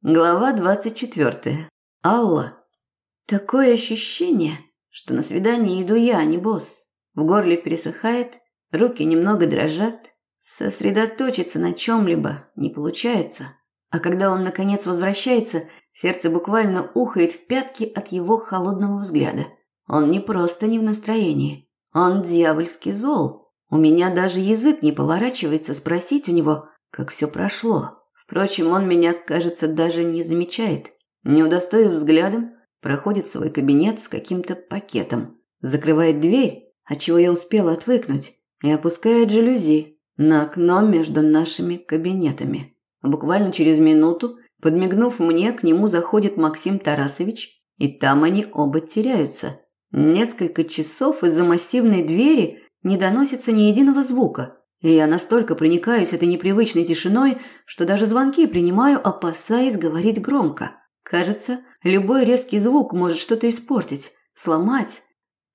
Глава 24. Алла. Такое ощущение, что на свидание иду я, а не босс. В горле пересыхает, руки немного дрожат, сосредоточиться на чем-либо не получается. А когда он наконец возвращается, сердце буквально ухает в пятки от его холодного взгляда. Он не просто не в настроении, он дьявольски зол. У меня даже язык не поворачивается спросить у него, как все прошло. Впрочем, он меня, кажется, даже не замечает. Не удостоив взглядом, проходит в свой кабинет с каким-то пакетом, закрывает дверь, от чего я успела отвыкнуть, и опускает жалюзи на окно между нашими кабинетами. Буквально через минуту, подмигнув мне, к нему заходит Максим Тарасович, и там они оба теряются. Несколько часов из-за массивной двери не доносится ни единого звука – и я настолько проникаюсь этой непривычной тишиной, что даже звонки принимаю, опасаясь говорить громко. Кажется, любой резкий звук может что-то испортить, сломать,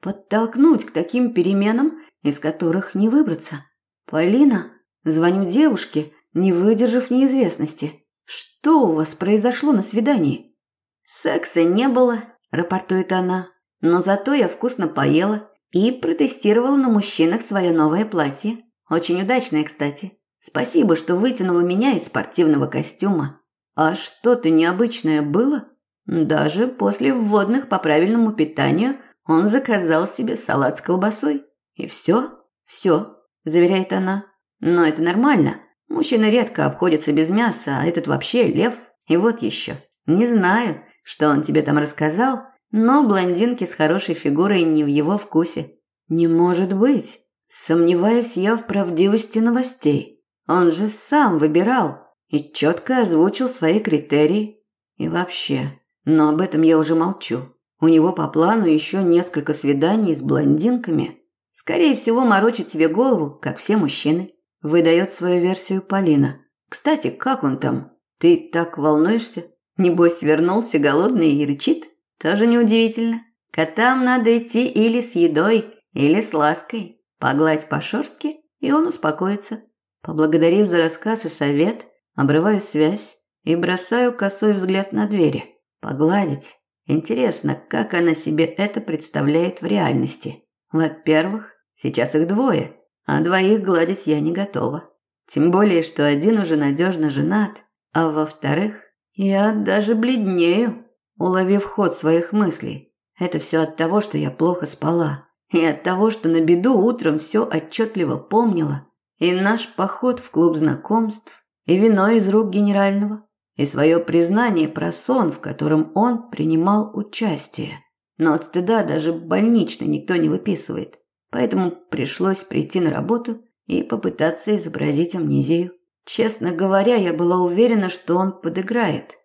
подтолкнуть к таким переменам, из которых не выбраться. «Полина?» Звоню девушке, не выдержав неизвестности. «Что у вас произошло на свидании?» «Секса не было», – рапортует она. «Но зато я вкусно поела и протестировала на мужчинах свое новое платье. Очень удачная, кстати. Спасибо, что вытянула меня из спортивного костюма. А что-то необычное было? Даже после вводных по правильному питанию он заказал себе салат с колбасой. И все, все, заверяет она. Но это нормально. Мужчины редко обходятся без мяса, а этот вообще лев. И вот еще. Не знаю, что он тебе там рассказал, но блондинки с хорошей фигурой не в его вкусе. Не может быть. Сомневаюсь я в правдивости новостей. Он же сам выбирал и четко озвучил свои критерии. И вообще, но об этом я уже молчу. У него по плану еще несколько свиданий с блондинками. Скорее всего, морочит тебе голову, как все мужчины. Выдает свою версию Полина. Кстати, как он там? Ты так волнуешься? Небось, вернулся голодный и рычит? Тоже неудивительно. Котам надо идти или с едой, или с лаской. Погладь по шерстке, и он успокоится. Поблагодарив за рассказ и совет, обрываю связь и бросаю косой взгляд на двери. Погладить. Интересно, как она себе это представляет в реальности. Во-первых, сейчас их двое, а двоих гладить я не готова. Тем более, что один уже надежно женат. А во-вторых, я даже бледнею, уловив ход своих мыслей. Это все от того, что я плохо спала. И от того, что на беду утром все отчетливо помнила, и наш поход в клуб знакомств, и вино из рук генерального, и свое признание про сон, в котором он принимал участие. Но от стыда даже больничный никто не выписывает, поэтому пришлось прийти на работу и попытаться изобразить амнезию. Честно говоря, я была уверена, что он подыграет.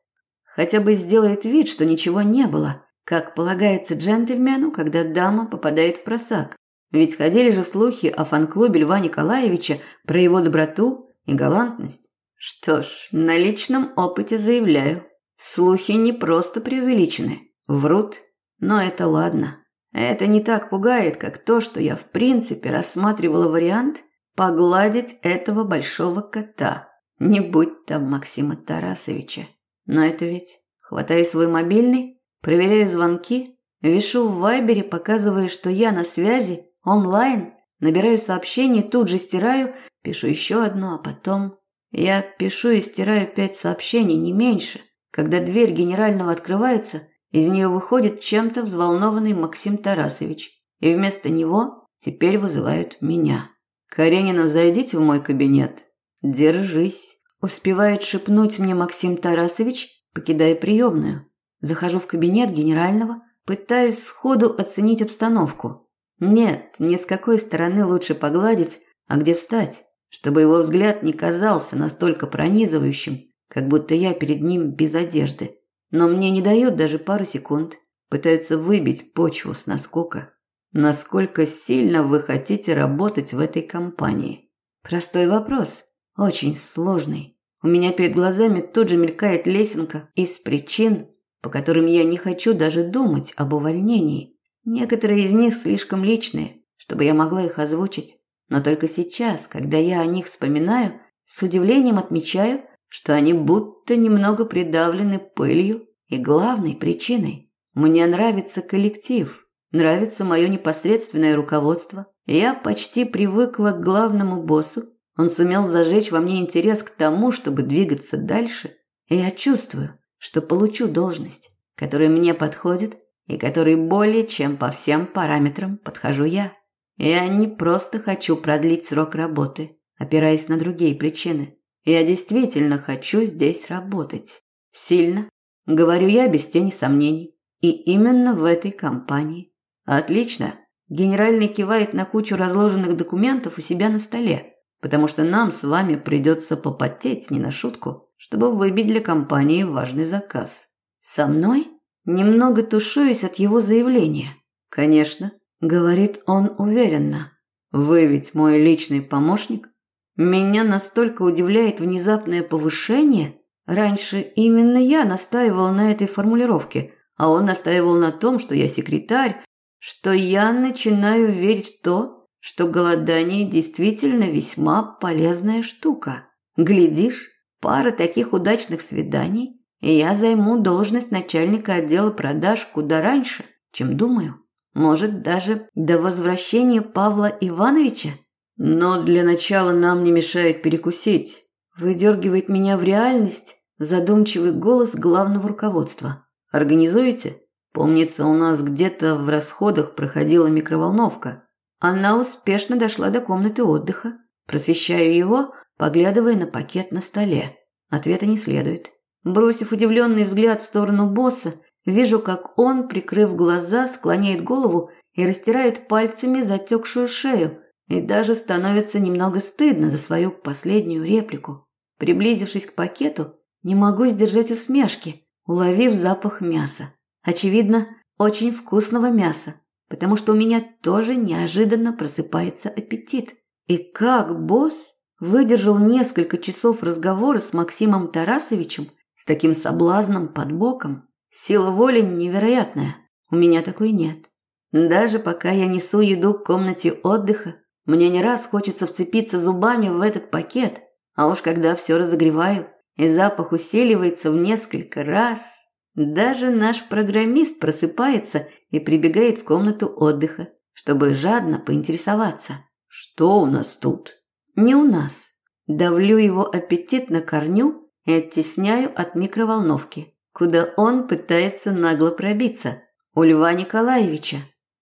Хотя бы сделает вид, что ничего не было – как полагается джентльмену, когда дама попадает в просак. Ведь ходили же слухи о фан-клубе Льва Николаевича про его доброту и галантность. Что ж, на личном опыте заявляю, слухи не просто преувеличены, врут, но это ладно. Это не так пугает, как то, что я в принципе рассматривала вариант погладить этого большого кота, не будь там Максима Тарасовича. Но это ведь, хватая свой мобильный, Проверяю звонки, вешу в Вайбере, показывая, что я на связи, онлайн, набираю сообщение, тут же стираю, пишу еще одно, а потом... Я пишу и стираю пять сообщений, не меньше. Когда дверь генерального открывается, из нее выходит чем-то взволнованный Максим Тарасович. И вместо него теперь вызывают меня. «Каренина, зайдите в мой кабинет». «Держись», – успевает шепнуть мне Максим Тарасович, покидая приемную. Захожу в кабинет генерального, пытаюсь сходу оценить обстановку. Нет, ни с какой стороны лучше погладить, а где встать, чтобы его взгляд не казался настолько пронизывающим, как будто я перед ним без одежды. Но мне не дают даже пару секунд. Пытаются выбить почву с наскока. Насколько сильно вы хотите работать в этой компании? Простой вопрос, очень сложный. У меня перед глазами тут же мелькает лесенка из причин, по которым я не хочу даже думать об увольнении. Некоторые из них слишком личные, чтобы я могла их озвучить. Но только сейчас, когда я о них вспоминаю, с удивлением отмечаю, что они будто немного придавлены пылью и главной причиной. Мне нравится коллектив, нравится мое непосредственное руководство. Я почти привыкла к главному боссу. Он сумел зажечь во мне интерес к тому, чтобы двигаться дальше. И я чувствую, что получу должность, которая мне подходит и которой более чем по всем параметрам подхожу я. Я не просто хочу продлить срок работы, опираясь на другие причины. Я действительно хочу здесь работать. Сильно. Говорю я без тени сомнений. И именно в этой компании. Отлично. Генеральный кивает на кучу разложенных документов у себя на столе, потому что нам с вами придется попотеть не на шутку, чтобы выбить для компании важный заказ. Со мной? Немного тушуюсь от его заявления. Конечно, говорит он уверенно. Вы ведь мой личный помощник. Меня настолько удивляет внезапное повышение. Раньше именно я настаивал на этой формулировке, а он настаивал на том, что я секретарь, что я начинаю верить в то, что голодание действительно весьма полезная штука. Глядишь, пара таких удачных свиданий, и я займу должность начальника отдела продаж куда раньше, чем думаю. Может, даже до возвращения Павла Ивановича? Но для начала нам не мешает перекусить. Выдергивает меня в реальность задумчивый голос главного руководства. Организуете? Помнится, у нас где-то в расходах проходила микроволновка. Она успешно дошла до комнаты отдыха. Просвещаю его, поглядывая на пакет на столе. Ответа не следует. Бросив удивленный взгляд в сторону босса, вижу, как он, прикрыв глаза, склоняет голову и растирает пальцами затекшую шею, и даже становится немного стыдно за свою последнюю реплику. Приблизившись к пакету, не могу сдержать усмешки, уловив запах мяса. Очевидно, очень вкусного мяса, потому что у меня тоже неожиданно просыпается аппетит. И как босс выдержал несколько часов разговора с Максимом Тарасовичем с таким соблазном под боком. Сила воли невероятная. У меня такой нет. Даже пока я несу еду к комнате отдыха, мне не раз хочется вцепиться зубами в этот пакет, а уж когда все разогреваю, и запах усиливается в несколько раз, даже наш программист просыпается и прибегает в комнату отдыха, чтобы жадно поинтересоваться, что у нас тут. Не у нас. Давлю его аппетит на корню и оттесняю от микроволновки, куда он пытается нагло пробиться. У Льва Николаевича.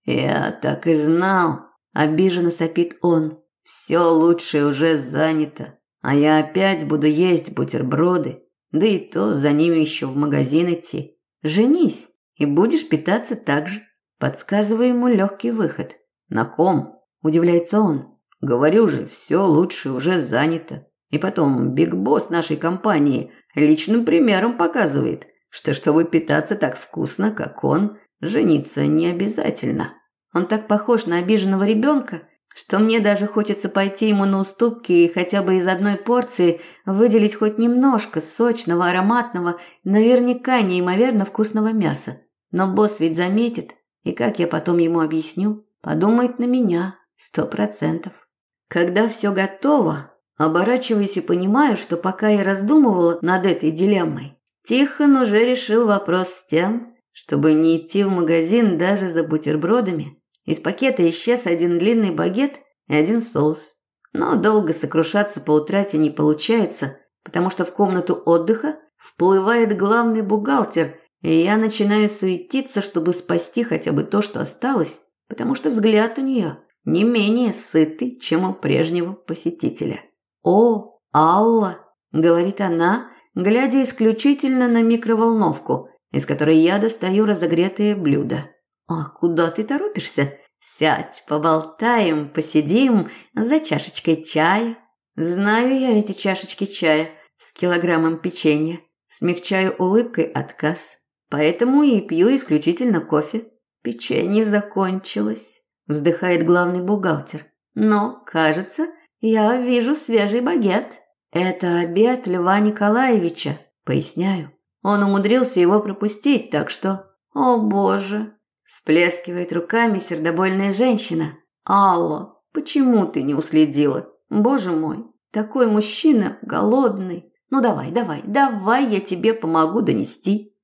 «Я так и знал», – обиженно сопит он. «Все лучшее уже занято, а я опять буду есть бутерброды, да и то за ними еще в магазин идти. Женись, и будешь питаться так же». Подсказываю ему легкий выход. «На ком?» – удивляется он. «Говорю же, все лучшее уже занято. И потом, Биг Босс нашей компании личным примером показывает, что чтобы питаться так вкусно, как он, жениться не обязательно. Он так похож на обиженного ребенка, что мне даже хочется пойти ему на уступки и хотя бы из одной порции выделить хоть немножко сочного, ароматного, наверняка неимоверно вкусного мяса. Но босс ведь заметит, и как я потом ему объясню, подумает на меня сто процентов. Когда все готово, Оборачиваюсь и понимаю, что пока я раздумывала над этой дилеммой, Тихон уже решил вопрос с тем, чтобы не идти в магазин даже за бутербродами. Из пакета исчез один длинный багет и один соус. Но долго сокрушаться по утрате не получается, потому что в комнату отдыха вплывает главный бухгалтер, и я начинаю суетиться, чтобы спасти хотя бы то, что осталось, потому что взгляд у нее не менее сытый, чем у прежнего посетителя. «О, Алла!» – говорит она, глядя исключительно на микроволновку, из которой я достаю разогретые блюда. «А куда ты торопишься? Сядь, поболтаем, посидим за чашечкой чая». Знаю я эти чашечки чая с килограммом печенья. Смягчаю улыбкой отказ. Поэтому и пью исключительно кофе. Печенье закончилось, вздыхает главный бухгалтер. Но, кажется, я вижу свежий багет. Это обед Льва Николаевича, поясняю. Он умудрился его пропустить, так что... О, боже! Всплескивает руками сердобольная женщина. Алла, почему ты не уследила? Боже мой, такой мужчина, голодный, Ну давай, давай, давай я тебе помогу донести.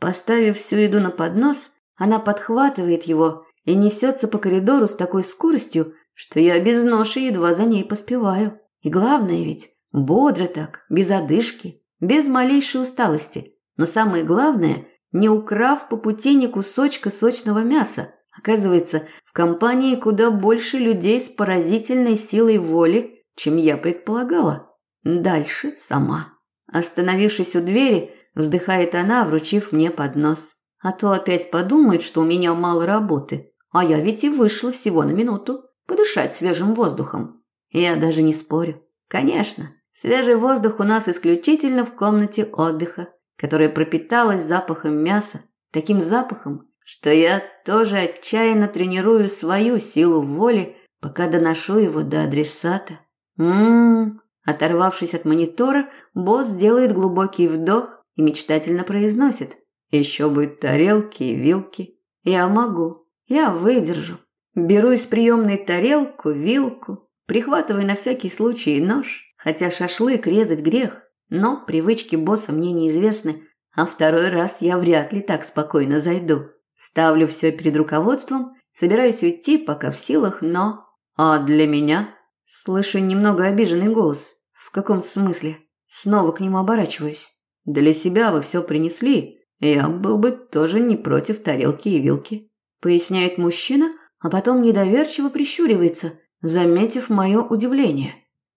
Поставив всю еду на поднос, она подхватывает его и несется по коридору с такой скоростью, что я без ноши едва за ней поспеваю. И главное ведь, бодро так, без одышки, без малейшей усталости. Но самое главное, не украв по пути ни кусочка сочного мяса. Оказывается, в компании куда больше людей с поразительной силой воли, чем я предполагала. Дальше сама. Остановившись у двери, вздыхает она, вручив мне поднос. А то опять подумает, что у меня мало работы. А я ведь и вышла всего на минуту подышать свежим воздухом. Я даже не спорю. Конечно, свежий воздух у нас исключительно в комнате отдыха, которая пропиталась запахом мяса, таким запахом, что я тоже отчаянно тренирую свою силу воли, пока доношу его до адресата. Мм. Оторвавшись от монитора, босс делает глубокий вдох и мечтательно произносит: "Еще будет тарелки и вилки. Я могу. Я выдержу. Беру из приемной тарелку, вилку, прихватываю на всякий случай нож, хотя шашлык резать грех, но привычки босса мне неизвестны, а второй раз я вряд ли так спокойно зайду. Ставлю все перед руководством, собираюсь уйти, пока в силах, но... А для меня? Слышу немного обиженный голос. В каком смысле? Снова к нему оборачиваюсь. Для себя вы все принесли. Я был бы тоже не против тарелки и вилки. Поясняет мужчина, а потом недоверчиво прищуривается, заметив мое удивление.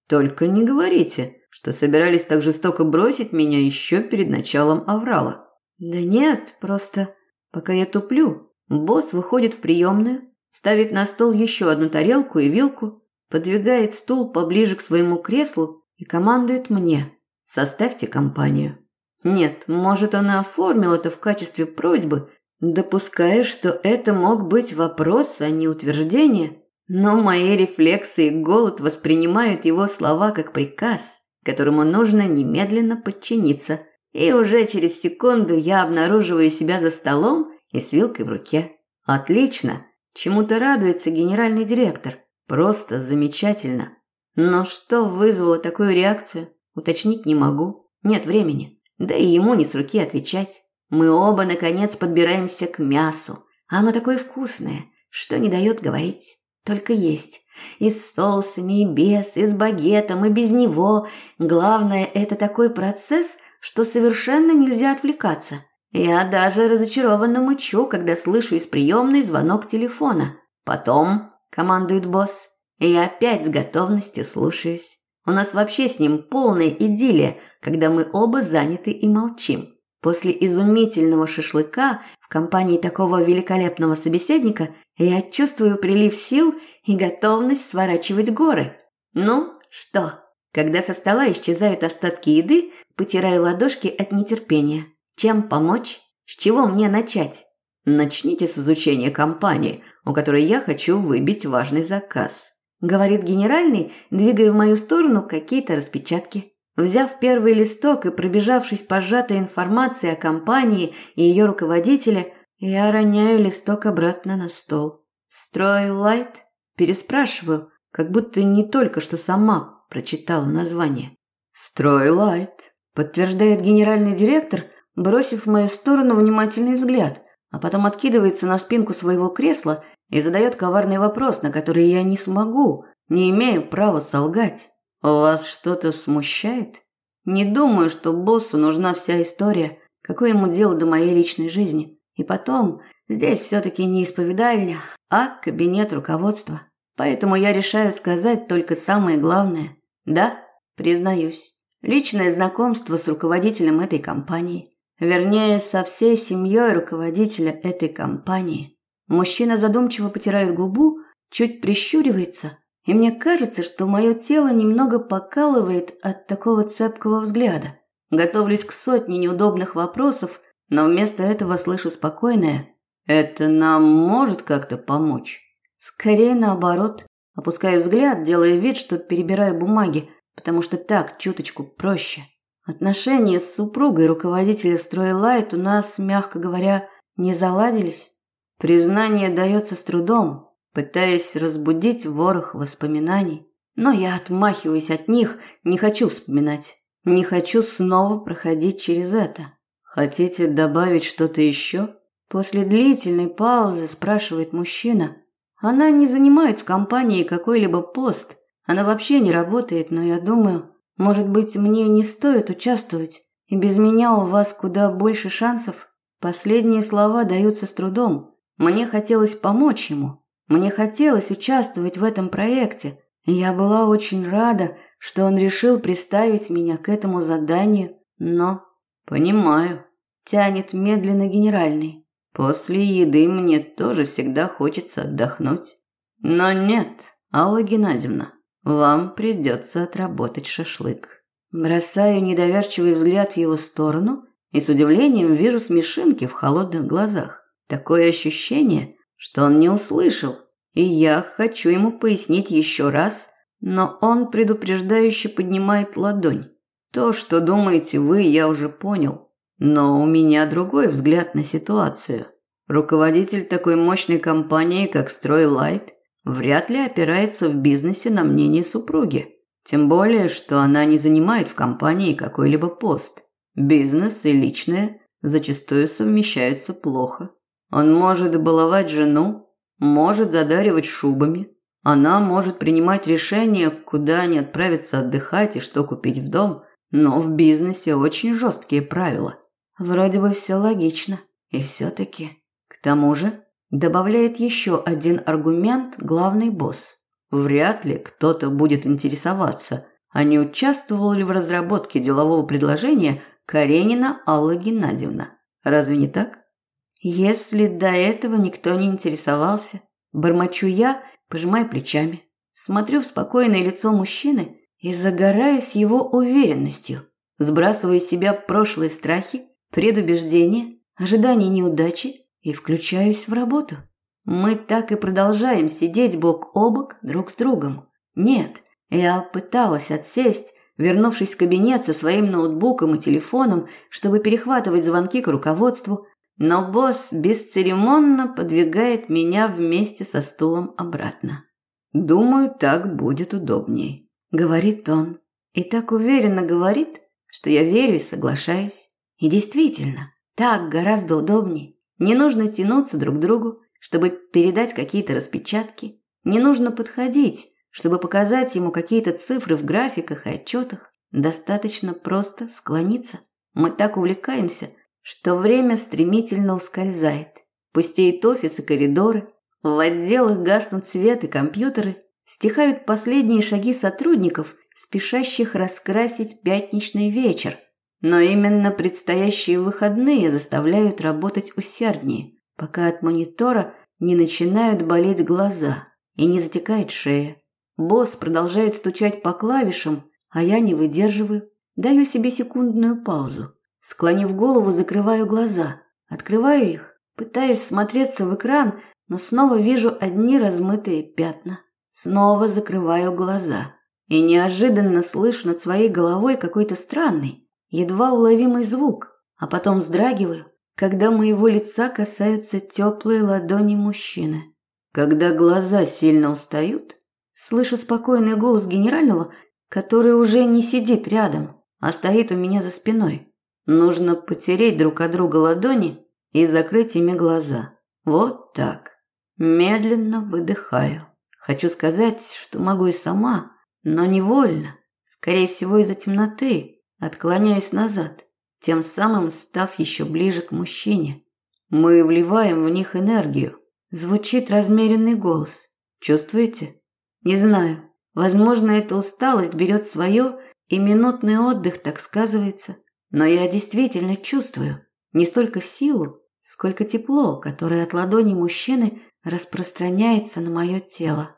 Только не говорите, что собирались так жестоко бросить меня еще перед началом аврала. Да нет, просто пока я туплю, босс выходит в приемную, ставит на стол еще одну тарелку и вилку, подвигает стул поближе к своему креслу и командует мне: "Составьте компанию". Нет, может, он оформил это в качестве просьбы, допуская, что это мог быть вопрос, а не утверждение, но мои рефлексы и голод воспринимают его слова как приказ, которому нужно немедленно подчиниться. И уже через секунду я обнаруживаю себя за столом и с вилкой в руке. Отлично. Чему-то радуется генеральный директор. Просто замечательно. Но что вызвало такую реакцию, уточнить не могу. Нет времени. Да и ему не с руки отвечать. Мы оба, наконец, подбираемся к мясу. Оно такое вкусное, что не дает говорить. Только есть. И с соусами, и без, и с багетом, и без него. Главное, это такой процесс, что совершенно нельзя отвлекаться. Я даже разочарованно мычу, когда слышу из приемной звонок телефона. «Потом», – командует босс, и я опять с готовностью слушаюсь. У нас вообще с ним полная идиллия, когда мы оба заняты и молчим. После изумительного шашлыка в компании такого великолепного собеседника я чувствую прилив сил и готовность сворачивать горы. Ну, что? Когда со стола исчезают остатки еды, потираю ладошки от нетерпения. Чем помочь? С чего мне начать? Начните с изучения компании, у которой я хочу выбить важный заказ, говорит генеральный, двигая в мою сторону какие-то распечатки. Взяв первый листок и пробежавшись по сжатой информации о компании и ее руководителе, я роняю листок обратно на стол. «Стройлайт?» Переспрашиваю, как будто не только что сама прочитала название. «Стройлайт», подтверждает генеральный директор, бросив в мою сторону внимательный взгляд, а потом откидывается на спинку своего кресла и задает коварный вопрос, на который я не смогу, не имею права солгать. Вас что-то смущает? Не думаю, что боссу нужна вся история. Какое ему дело до моей личной жизни? И потом, здесь все-таки не исповедальня, а кабинет руководства. Поэтому я решаю сказать только самое главное. Да, признаюсь, личное знакомство с руководителем этой компании. Вернее, со всей семьей руководителя этой компании. Мужчина задумчиво потирает губу, чуть прищуривается – и мне кажется, что мое тело немного покалывает от такого цепкого взгляда. Готовлюсь к сотне неудобных вопросов, но вместо этого слышу спокойное «Это нам может как-то помочь?» Скорее наоборот. Опускаю взгляд, делая вид, что перебираю бумаги, потому что так чуточку проще. Отношения с супругой руководителя Стройлайт у нас, мягко говоря, не заладились. Признание дается с трудом, пытаясь разбудить ворох воспоминаний. Но я отмахиваюсь от них, не хочу вспоминать. Не хочу снова проходить через это. Хотите добавить что-то еще? После длительной паузы спрашивает мужчина. Она не занимает в компании какой-либо пост. Она вообще не работает, но я думаю, может быть, мне не стоит участвовать, и без меня у вас куда больше шансов. Последние слова даются с трудом. Мне хотелось помочь ему. Мне хотелось участвовать в этом проекте. Я была очень рада, что он решил представить меня к этому заданию, но понимаю, тянет медленно генеральный. После еды мне тоже всегда хочется отдохнуть. Но нет, Алла Геннадьевна, вам придется отработать шашлык. Бросаю недоверчивый взгляд в его сторону и с удивлением вижу смешинки в холодных глазах. Такое ощущение, что он не услышал, и я хочу ему пояснить еще раз, но он предупреждающе поднимает ладонь. То, что думаете вы, я уже понял, но у меня другой взгляд на ситуацию. Руководитель такой мощной компании, как Стройлайт, вряд ли опирается в бизнесе на мнение супруги. Тем более, что она не занимает в компании какой-либо пост. Бизнес и личное зачастую совмещаются плохо. Он может баловать жену, может задаривать шубами. Она может принимать решения, куда они отправиться отдыхать и что купить в дом, но в бизнесе очень жесткие правила. Вроде бы все логично, и все-таки. К тому же, добавляет еще один аргумент главный босс. Вряд ли кто-то будет интересоваться, а не участвовала ли в разработке делового предложения Каренина Алла Геннадьевна. Разве не так? Если до этого никто не интересовался, бормочу я, пожимая плечами, смотрю в спокойное лицо мужчины и загораюсь его уверенностью, сбрасываю с себя прошлые страхи, предубеждения, ожидания неудачи и включаюсь в работу. Мы так и продолжаем сидеть бок о бок друг с другом. Нет, я пыталась отсесть, вернувшись в кабинет со своим ноутбуком и телефоном, чтобы перехватывать звонки к руководству, но босс бесцеремонно подвигает меня вместе со стулом обратно. «Думаю, так будет удобнее», – говорит он. И так уверенно говорит, что я верю и соглашаюсь. И действительно, так гораздо удобнее. Не нужно тянуться друг к другу, чтобы передать какие-то распечатки. Не нужно подходить, чтобы показать ему какие-то цифры в графиках и отчетах. Достаточно просто склониться. Мы так увлекаемся, что время стремительно ускользает. Пустеют офисы, коридоры, в отделах гаснут свет и компьютеры, стихают последние шаги сотрудников, спешащих раскрасить пятничный вечер. Но именно предстоящие выходные заставляют работать усерднее, пока от монитора не начинают болеть глаза и не затекает шея. Босс продолжает стучать по клавишам, а я не выдерживаю, даю себе секундную паузу. Склонив голову, закрываю глаза. Открываю их, пытаюсь смотреться в экран, но снова вижу одни размытые пятна. Снова закрываю глаза. И неожиданно слышу над своей головой какой-то странный, едва уловимый звук, а потом вздрагиваю, когда моего лица касаются теплые ладони мужчины. Когда глаза сильно устают, слышу спокойный голос генерального, который уже не сидит рядом, а стоит у меня за спиной. Нужно потереть друг от друга ладони и закрыть ими глаза. Вот так. Медленно выдыхаю. Хочу сказать, что могу и сама, но невольно. Скорее всего, из-за темноты. Отклоняюсь назад, тем самым став еще ближе к мужчине. Мы вливаем в них энергию. Звучит размеренный голос. Чувствуете? Не знаю. Возможно, эта усталость берет свое, и минутный отдых так сказывается – но я действительно чувствую не столько силу, сколько тепло, которое от ладони мужчины распространяется на мое тело.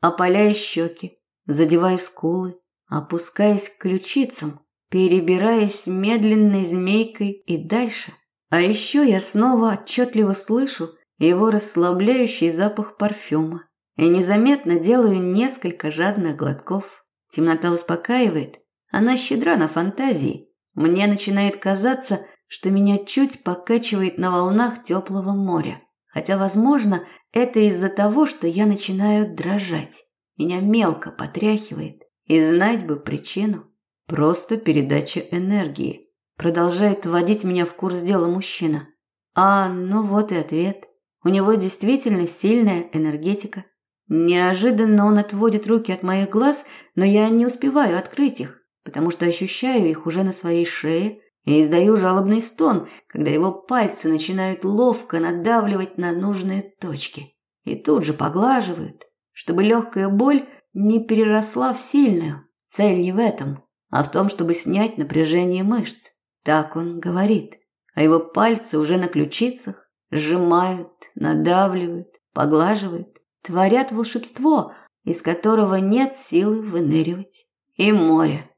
Опаляя щеки, задевая скулы, опускаясь к ключицам, перебираясь медленной змейкой и дальше. А еще я снова отчетливо слышу его расслабляющий запах парфюма и незаметно делаю несколько жадных глотков. Темнота успокаивает, она щедра на фантазии – мне начинает казаться, что меня чуть покачивает на волнах теплого моря. Хотя, возможно, это из-за того, что я начинаю дрожать. Меня мелко потряхивает. И знать бы причину. Просто передача энергии. Продолжает вводить меня в курс дела мужчина. А, ну вот и ответ. У него действительно сильная энергетика. Неожиданно он отводит руки от моих глаз, но я не успеваю открыть их, потому что ощущаю их уже на своей шее и издаю жалобный стон, когда его пальцы начинают ловко надавливать на нужные точки и тут же поглаживают, чтобы легкая боль не переросла в сильную. Цель не в этом, а в том, чтобы снять напряжение мышц. Так он говорит, а его пальцы уже на ключицах сжимают, надавливают, поглаживают, творят волшебство, из которого нет силы выныривать. И море.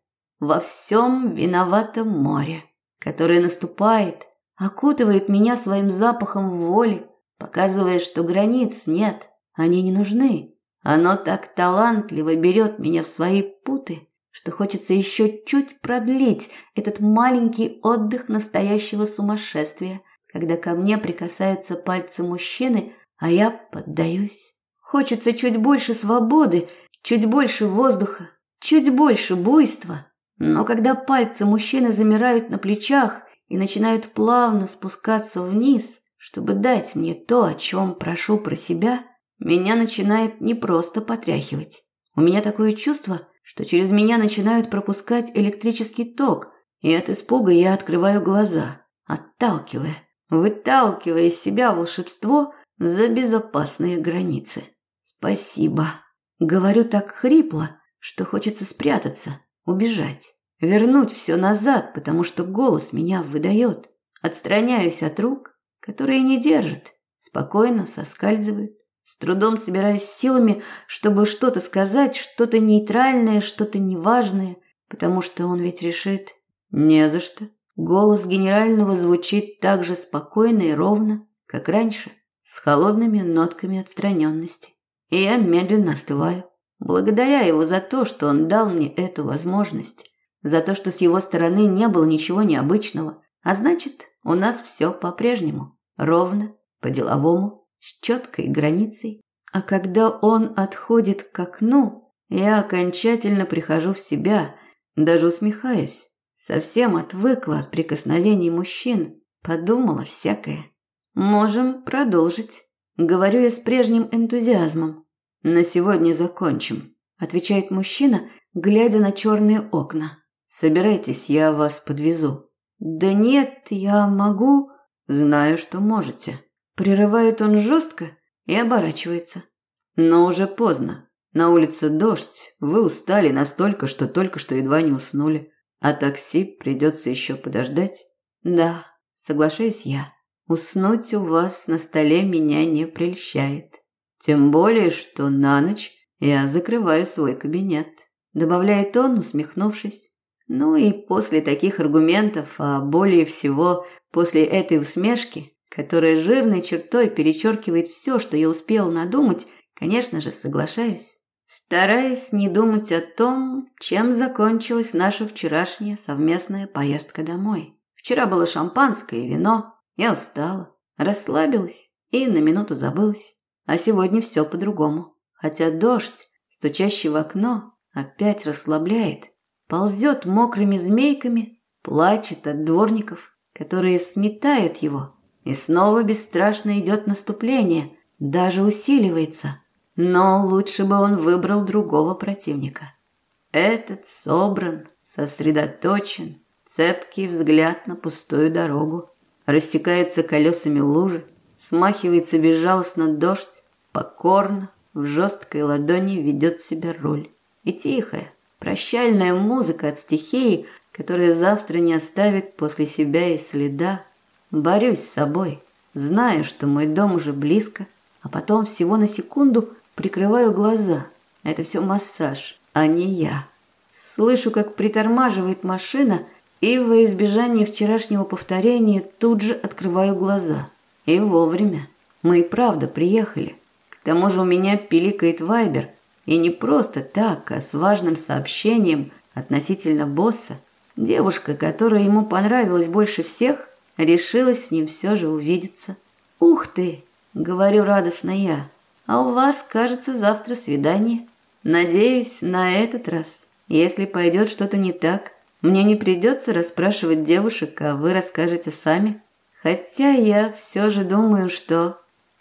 Во всем виновато море которое наступает, окутывает меня своим запахом воли, показывая, что границ нет, они не нужны. Оно так талантливо берет меня в свои путы, что хочется еще чуть продлить этот маленький отдых настоящего сумасшествия, когда ко мне прикасаются пальцы мужчины, а я поддаюсь. Хочется чуть больше свободы, чуть больше воздуха, чуть больше буйства. Но когда пальцы мужчины замирают на плечах и начинают плавно спускаться вниз, чтобы дать мне то, о чем прошу про себя, меня начинает не просто потряхивать. У меня такое чувство, что через меня начинают пропускать электрический ток, и от испуга я открываю глаза, отталкивая, выталкивая из себя волшебство за безопасные границы. Спасибо. Говорю так хрипло, что хочется спрятаться, убежать, вернуть все назад, потому что голос меня выдает. Отстраняюсь от рук, которые не держат, спокойно соскальзывают. С трудом собираюсь силами, чтобы что-то сказать, что-то нейтральное, что-то неважное, потому что он ведь решит «не за что». Голос генерального звучит так же спокойно и ровно, как раньше, с холодными нотками отстраненности. И я медленно остываю. Благодаря его за то, что он дал мне эту возможность, за то, что с его стороны не было ничего необычного, а значит, у нас все по-прежнему, ровно, по-деловому, с четкой границей. А когда он отходит к окну, я окончательно прихожу в себя, даже усмехаюсь. Совсем отвыкла от прикосновений мужчин, подумала всякое. Можем продолжить, говорю я с прежним энтузиазмом. «На сегодня закончим», – отвечает мужчина, глядя на черные окна. «Собирайтесь, я вас подвезу». «Да нет, я могу...» «Знаю, что можете». Прерывает он жестко и оборачивается. «Но уже поздно. На улице дождь. Вы устали настолько, что только что едва не уснули. А такси придется еще подождать». «Да, соглашаюсь я. Уснуть у вас на столе меня не прельщает». Тем более, что на ночь я закрываю свой кабинет, добавляет он, усмехнувшись. Ну и после таких аргументов, а более всего после этой усмешки, которая жирной чертой перечеркивает все, что я успел надумать, конечно же, соглашаюсь, стараясь не думать о том, чем закончилась наша вчерашняя совместная поездка домой. Вчера было шампанское и вино, я устала, расслабилась и на минуту забылась. А сегодня все по-другому. Хотя дождь, стучащий в окно, опять расслабляет. Ползет мокрыми змейками, плачет от дворников, которые сметают его. И снова бесстрашно идет наступление, даже усиливается. Но лучше бы он выбрал другого противника. Этот собран, сосредоточен, цепкий взгляд на пустую дорогу. Рассекаются колесами лужи, Смахивается безжалостно дождь, покорно, в жесткой ладони ведет себя руль. И тихая, прощальная музыка от стихии, которая завтра не оставит после себя и следа. Борюсь с собой, знаю, что мой дом уже близко, а потом всего на секунду прикрываю глаза. Это все массаж, а не я. Слышу, как притормаживает машина, и во избежание вчерашнего повторения тут же открываю глаза – и вовремя. Мы и правда приехали. К тому же у меня пиликает вайбер. И не просто так, а с важным сообщением относительно босса. Девушка, которая ему понравилась больше всех, решилась с ним все же увидеться. «Ух ты!» – говорю радостно я. «А у вас, кажется, завтра свидание. Надеюсь, на этот раз, если пойдет что-то не так, Мне не придется расспрашивать девушек, а вы расскажете сами. Хотя я все же думаю, что...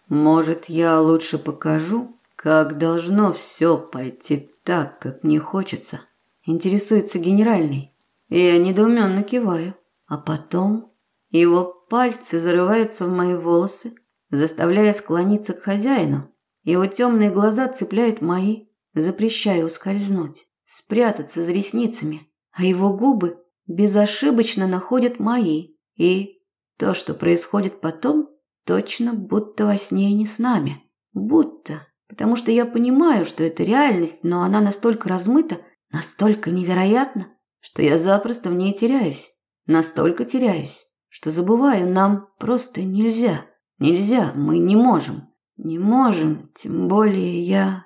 Может, я лучше покажу, как должно все пойти так, как мне хочется. Интересуется генеральный. Я недоуменно киваю. А потом его пальцы зарываются в мои волосы, заставляя склониться к хозяину. Его темные глаза цепляют мои, запрещая ускользнуть, спрятаться за ресницами а его губы безошибочно находят мои. И то, что происходит потом, точно будто во сне и не с нами. Будто. Потому что я понимаю, что это реальность, но она настолько размыта, настолько невероятна, что я запросто в ней теряюсь. Настолько теряюсь, что забываю, нам просто нельзя. Нельзя, мы не можем. Не можем, тем более я...